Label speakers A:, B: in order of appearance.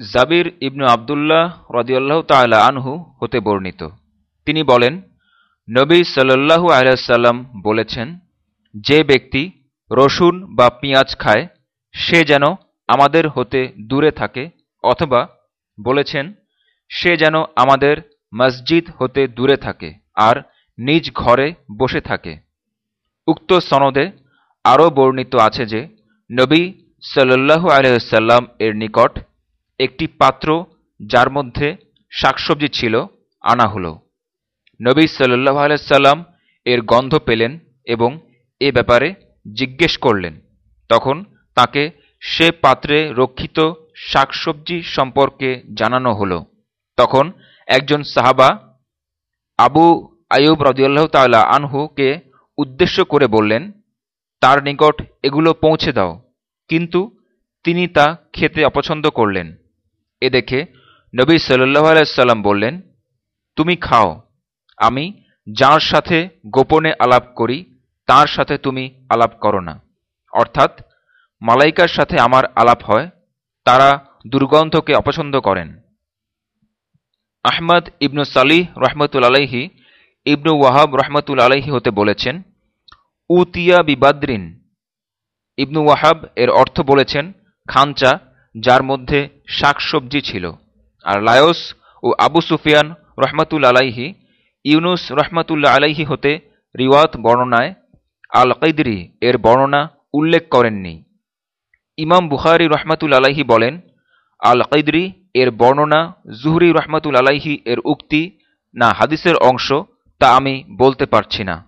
A: জাবির ইবনু আবদুল্লাহ রদিয়াল্লাহ তাল্লাহ আনহু হতে বর্ণিত। তিনি বলেন, নবী সাল্লু আলাইসাল্লাম বলেছেন, যে ব্যক্তি রসুন বা পিঁয়াজ খায়, সে যেন আমাদের হতে দূরে থাকে। অথবা বলেছেন, সে যেন আমাদের মসজিদ হতে দূরে থাকে আর নিজ ঘরে বসে থাকে। উক্ত সনদে আরও বর্ণিত আছে যে, নবী সাল্লু আলহ্লাম এর নিকট একটি পাত্র যার মধ্যে শাকসবজি ছিল, আনা হল। নবী সাল্লাহ আলাইসাল্লাম এর গন্ধ পেলেন এবং এ ব্যাপারে জিজ্ঞেস করলেন। তখন তাকে সে পাত্রে রক্ষিত শাকসবজি সম্পর্কে জানানো হল। তখন একজন সাহাবা আবু আয়ুব রদিয়াল্লাহ তাল্লাহ আনহুকে উদ্দেশ্য করে বললেন, তার নিকট এগুলো পৌঁছে দাও। কিন্তু তিনি তা খেতে অপছন্দ করলেন। এ দেখে নবী সাল্লাহ আলাইসাল্লাম বললেন, তুমি খাও। আমি যার সাথে গোপনে আলাপ করি, তার সাথে তুমি আলাপ করো না। অর্থাৎ মালাইকার সাথে আমার আলাপ হয়, তারা দুর্গন্ধকে অপছন্দ করেন। আহমদ ইবনু সালিহ রহমতুল আলাইহি, ইবনু ওয়াহাব রহমতুল আলাইহি হতে বলেছেন, উতিয়া বিবাদ্রিন। ইবনু ওয়াহাব এর অর্থ বলেছেন খাঞ্চা যার মধ্যে শাকসবজি ছিল। আর লায়স ও আবু সুফিয়ান রহমাতুল আলাইহি, ইউনুস রহমাতুল্লা আলাইহি হতে রিওয়াত বর্ণনায় আল কৈদরি এর বর্ণনা উল্লেখ করেননি। ইমাম বুখারি রহমাতুল আলাইহি বলেন আল কৈদরি এর বর্ণনা জুহরি রহমাতুল আলাইহি এর উক্তি না হাদিসের অংশ তা আমি বলতে পারছি না।